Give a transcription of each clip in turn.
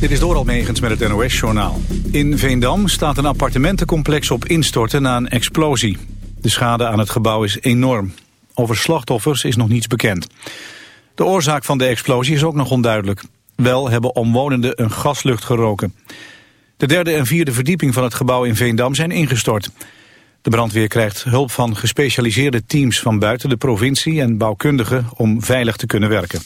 Dit is door Megens met het NOS-journaal. In Veendam staat een appartementencomplex op instorten na een explosie. De schade aan het gebouw is enorm. Over slachtoffers is nog niets bekend. De oorzaak van de explosie is ook nog onduidelijk. Wel hebben omwonenden een gaslucht geroken. De derde en vierde verdieping van het gebouw in Veendam zijn ingestort. De brandweer krijgt hulp van gespecialiseerde teams van buiten de provincie en bouwkundigen om veilig te kunnen werken.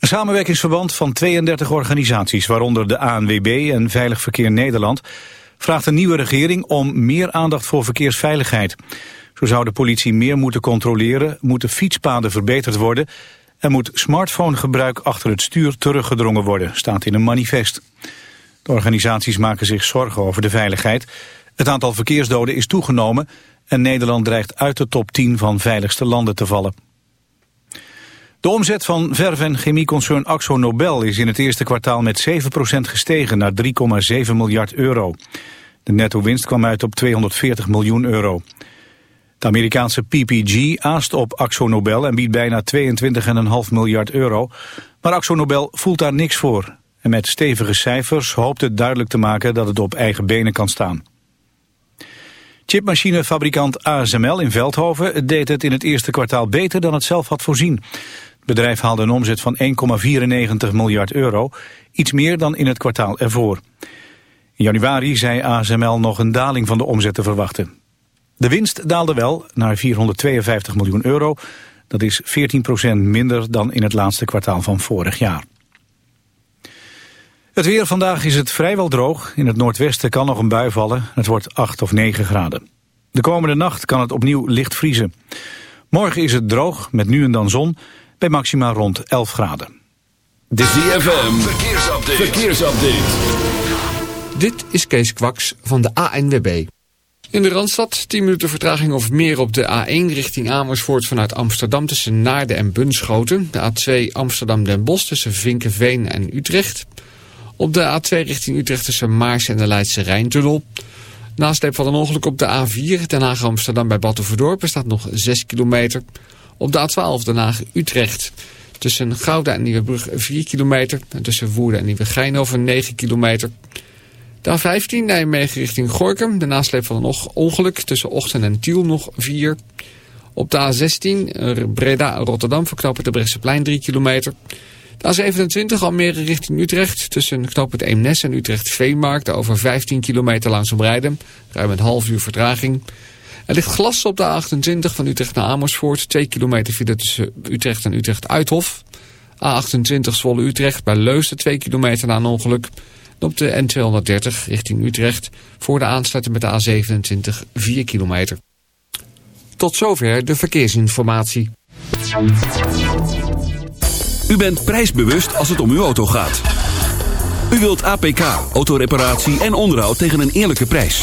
Een samenwerkingsverband van 32 organisaties, waaronder de ANWB en Veilig Verkeer Nederland, vraagt een nieuwe regering om meer aandacht voor verkeersveiligheid. Zo zou de politie meer moeten controleren, moeten fietspaden verbeterd worden en moet smartphonegebruik achter het stuur teruggedrongen worden, staat in een manifest. De organisaties maken zich zorgen over de veiligheid. Het aantal verkeersdoden is toegenomen en Nederland dreigt uit de top 10 van veiligste landen te vallen. De omzet van verf- en chemieconcern Axo Nobel is in het eerste kwartaal met 7% gestegen naar 3,7 miljard euro. De netto-winst kwam uit op 240 miljoen euro. De Amerikaanse PPG aast op Axo Nobel en biedt bijna 22,5 miljard euro. Maar Axo Nobel voelt daar niks voor. En met stevige cijfers hoopt het duidelijk te maken dat het op eigen benen kan staan. Chipmachinefabrikant ASML in Veldhoven deed het in het eerste kwartaal beter dan het zelf had voorzien. Bedrijf haalde een omzet van 1,94 miljard euro, iets meer dan in het kwartaal ervoor. In januari zei ASML nog een daling van de omzet te verwachten. De winst daalde wel naar 452 miljoen euro. Dat is 14% minder dan in het laatste kwartaal van vorig jaar. Het weer vandaag is het vrijwel droog. In het noordwesten kan nog een bui vallen. Het wordt 8 of 9 graden. De komende nacht kan het opnieuw licht vriezen. Morgen is het droog, met nu en dan zon bij maxima rond 11 graden. De ZFM, verkeersupdate. verkeersupdate. Dit is Kees Kwaks van de ANWB. In de Randstad 10 minuten vertraging of meer op de A1 richting Amersfoort vanuit Amsterdam tussen Naarden en Bunschoten. De A2 Amsterdam-Den Bosch tussen Vinkenveen en Utrecht. Op de A2 richting Utrecht tussen Maars en de Leidse Rijntunnel. Nasleep van een ongeluk op de A4 Den Haag-Amsterdam bij Battenverdorp staat nog 6 kilometer. Op de A12 Den Haag-Utrecht. Tussen Gouda en Nieuwebrug 4 kilometer. En tussen Woerden en Nieuwegein over 9 kilometer. De A15 Nijmegen richting Gorkum. De nasleep van een ongeluk tussen Ochten en Tiel nog 4. Op de A16 Breda-Rotterdam verknappen de Bresseplein 3 kilometer. De A27 Almere richting Utrecht. Tussen knooppunt Eemnes en Utrecht-Veenmarkt. Over 15 kilometer langzaam rijden. Ruim een half uur vertraging. Er ligt glas op de A28 van Utrecht naar Amersfoort. 2 kilometer file tussen Utrecht en Utrecht-Uithof. A28 Zwolle-Utrecht bij Leusden 2 kilometer na een ongeluk. En op de N230 richting Utrecht voor de aansluiting met de A27 4 kilometer. Tot zover de verkeersinformatie. U bent prijsbewust als het om uw auto gaat. U wilt APK, autoreparatie en onderhoud tegen een eerlijke prijs.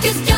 Cause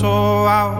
so out.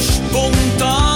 spontaan.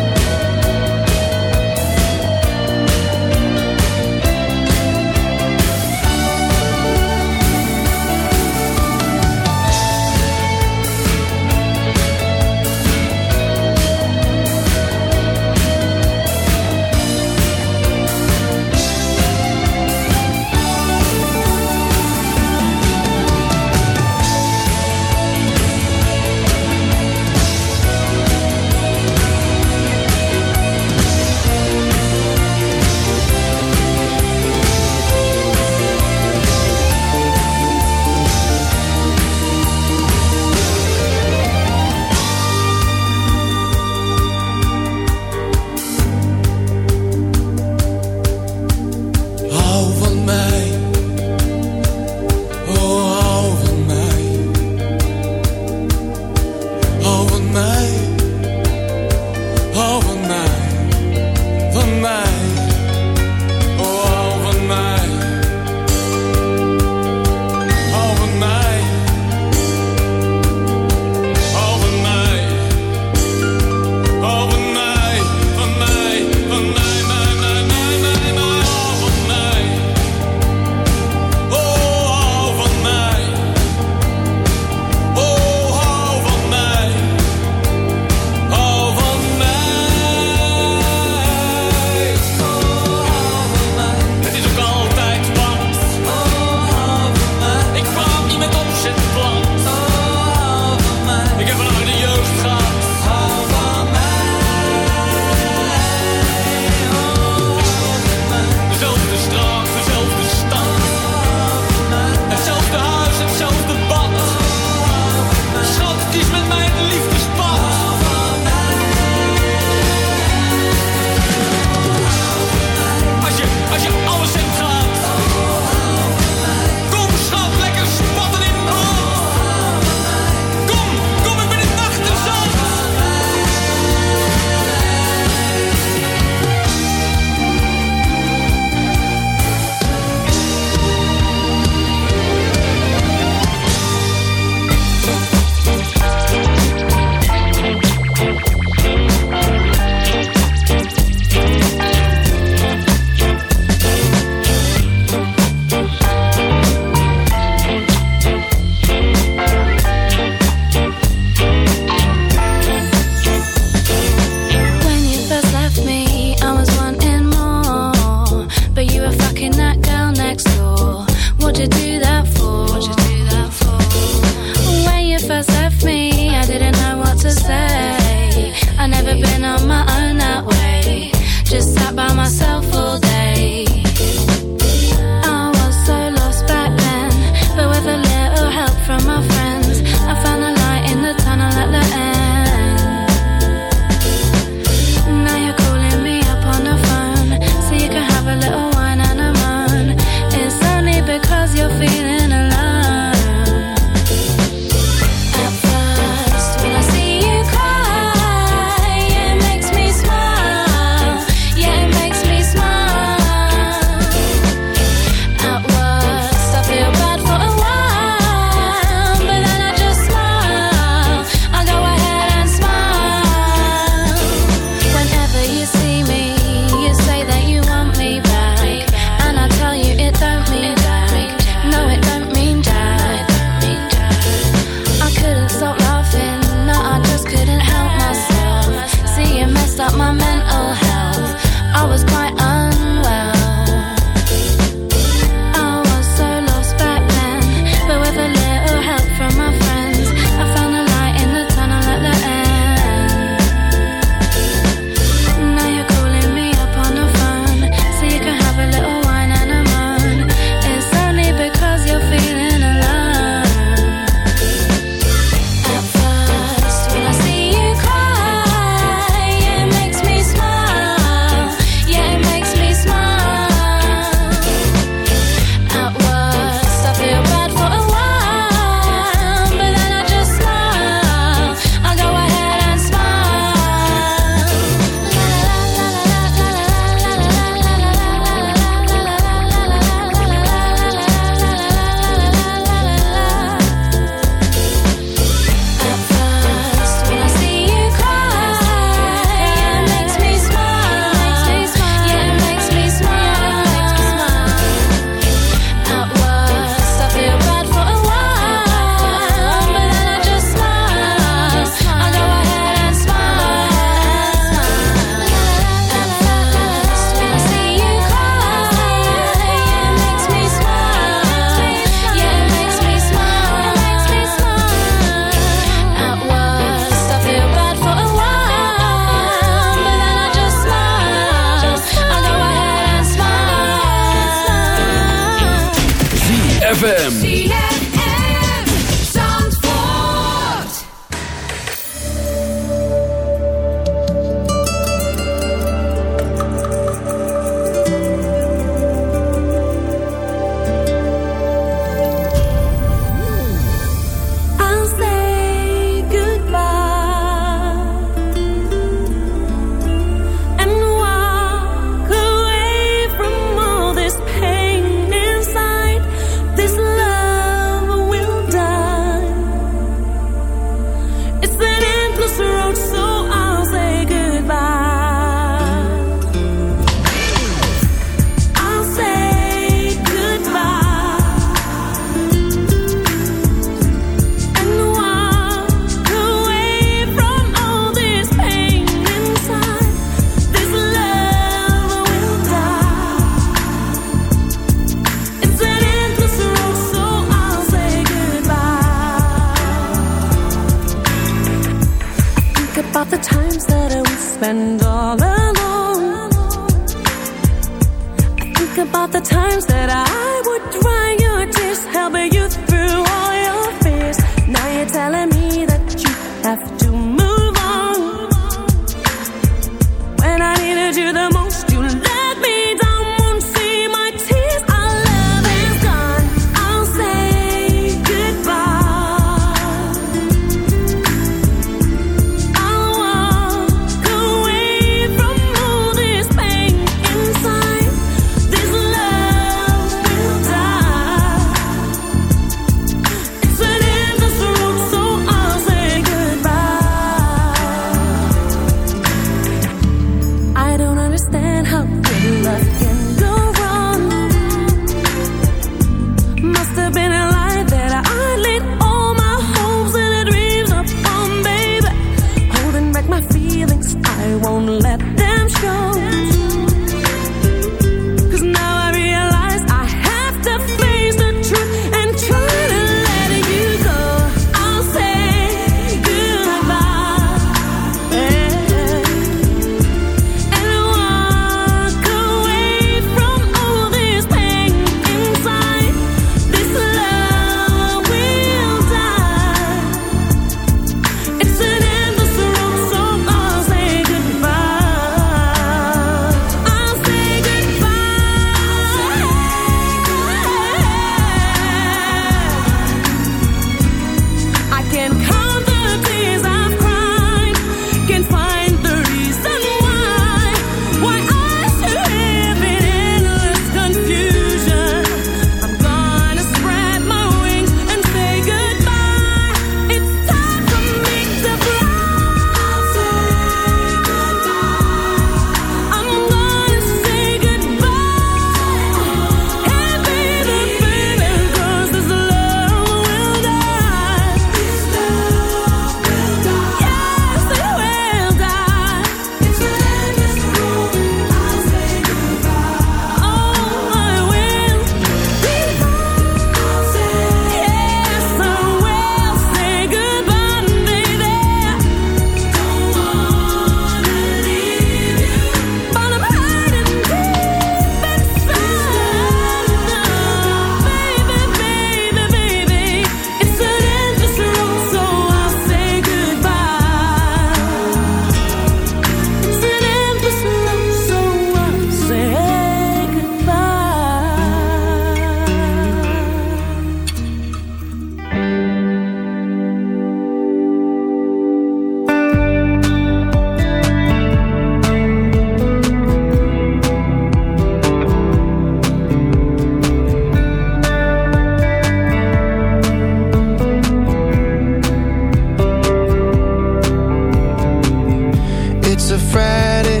It's a Friday,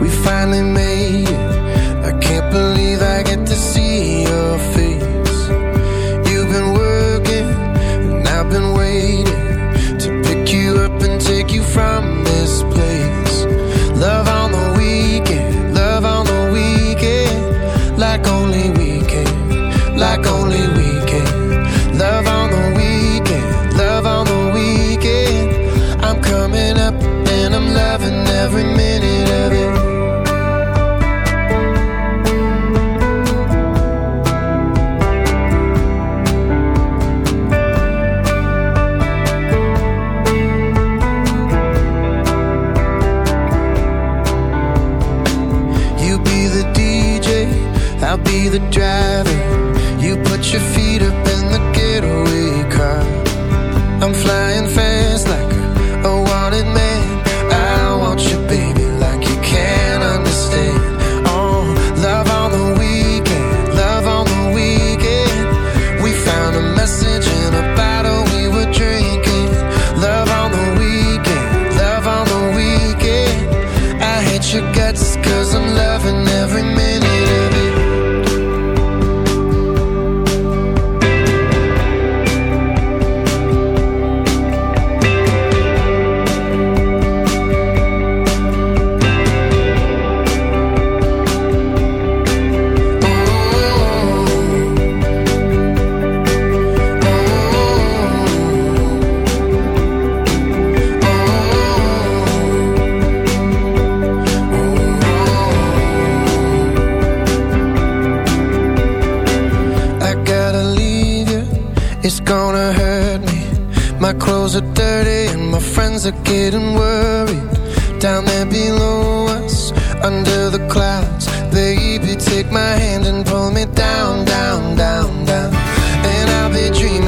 we finally made it. I can't believe I. It's gonna hurt me. My clothes are dirty and my friends are getting worried. Down there below us, under the clouds Baby, take my hand and pull me down, down, down, down. And I'll be dreaming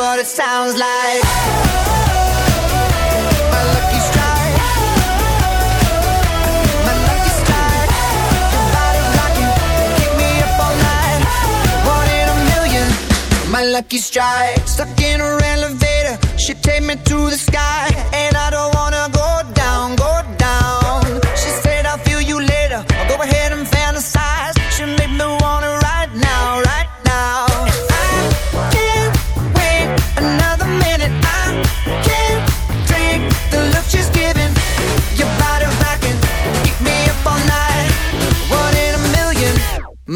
What it sounds like. My lucky strike. My lucky strike. Me up all night. One in a million. My lucky strike. Stuck in her elevator, she take me to the sky, and I don't want.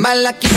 mala que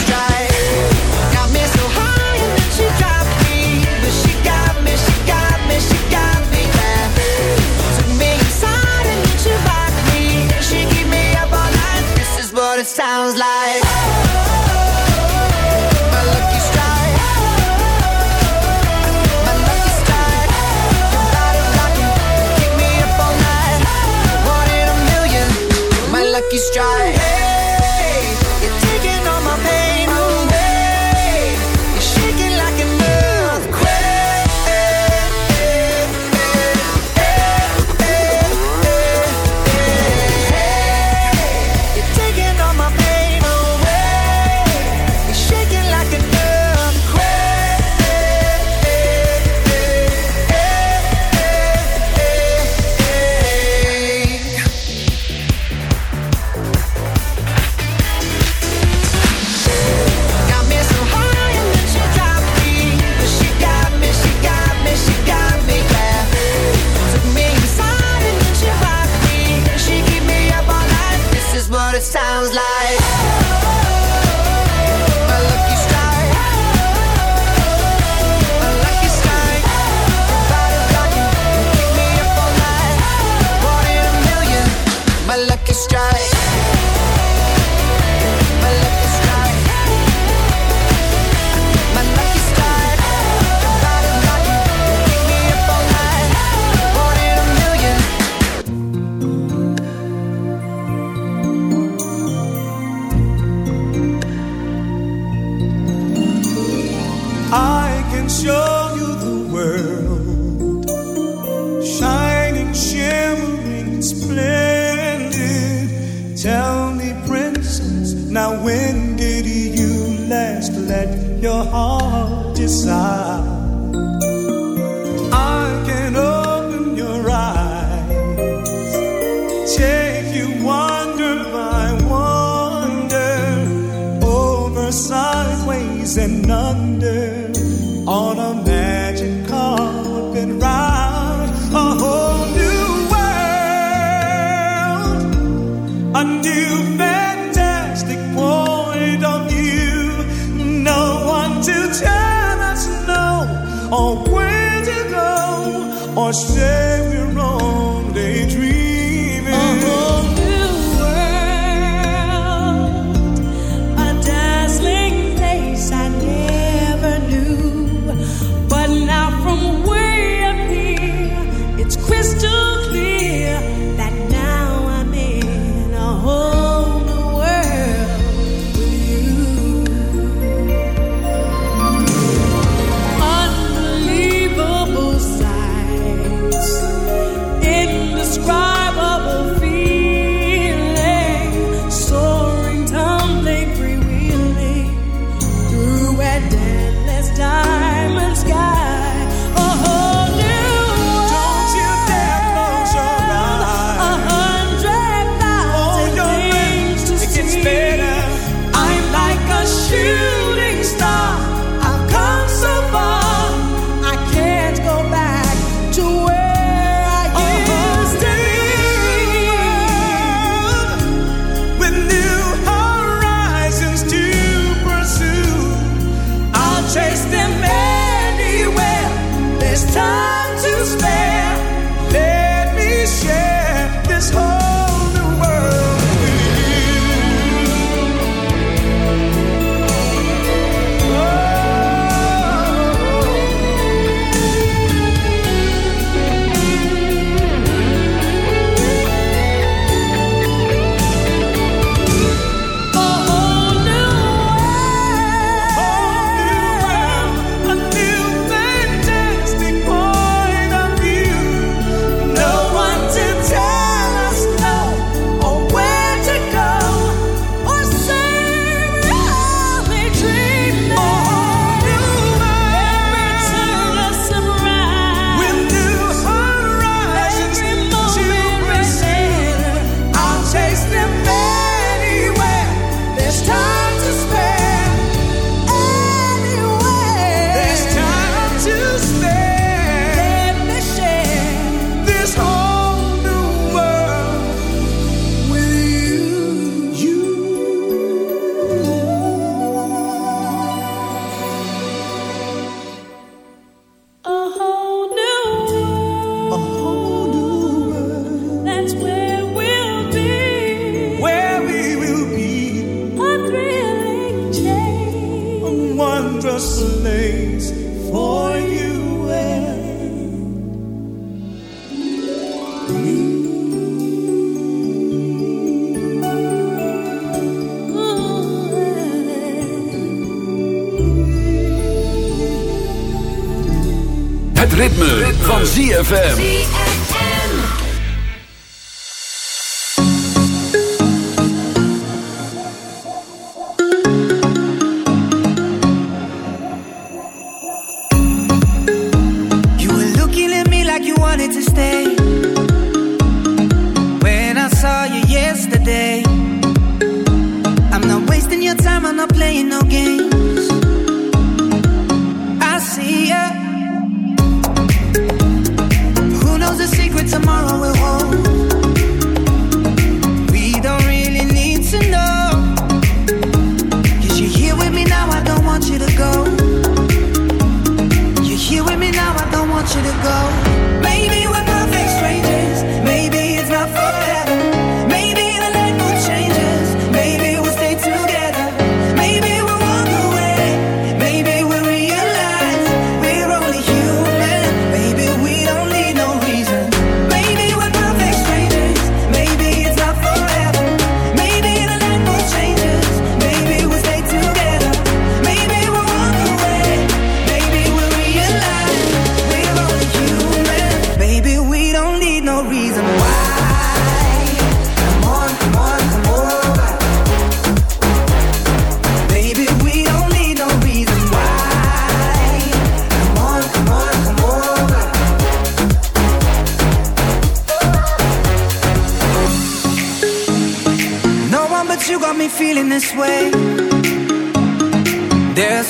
ritme, van ZFM.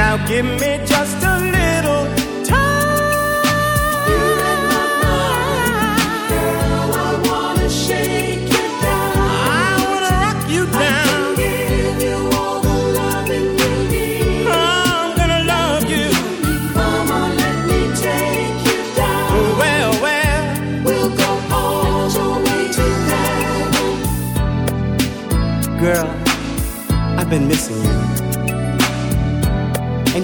Now give me just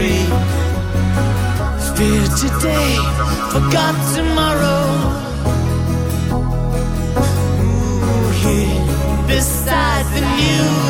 free. Fear today, forgot tomorrow. Ooh, here, beside the news.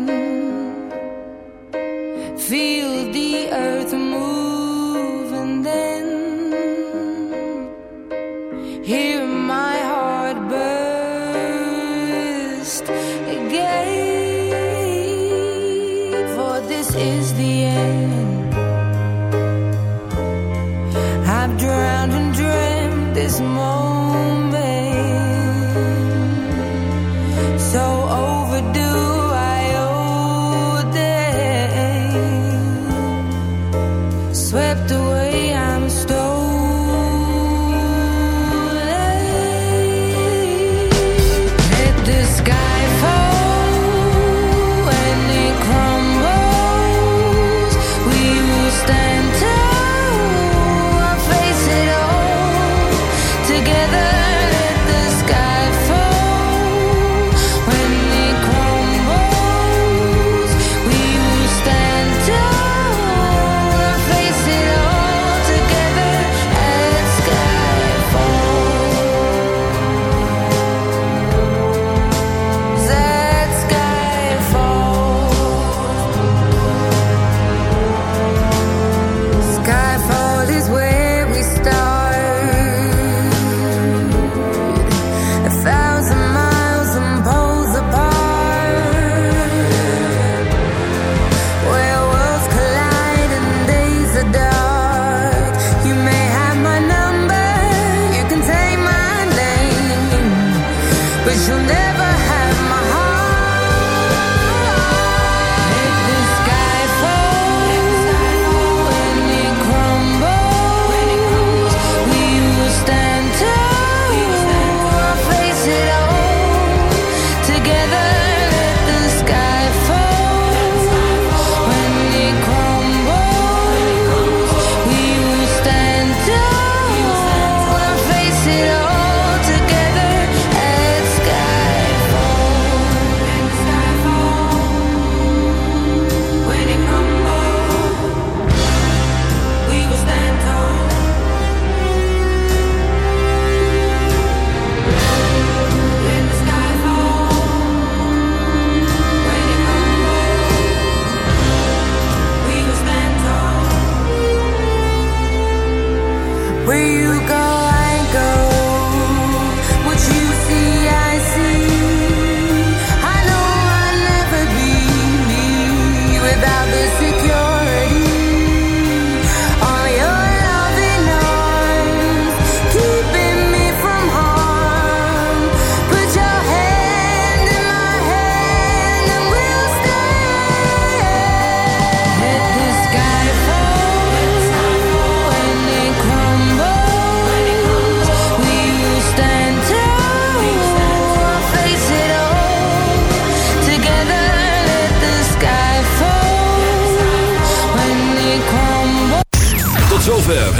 you'll never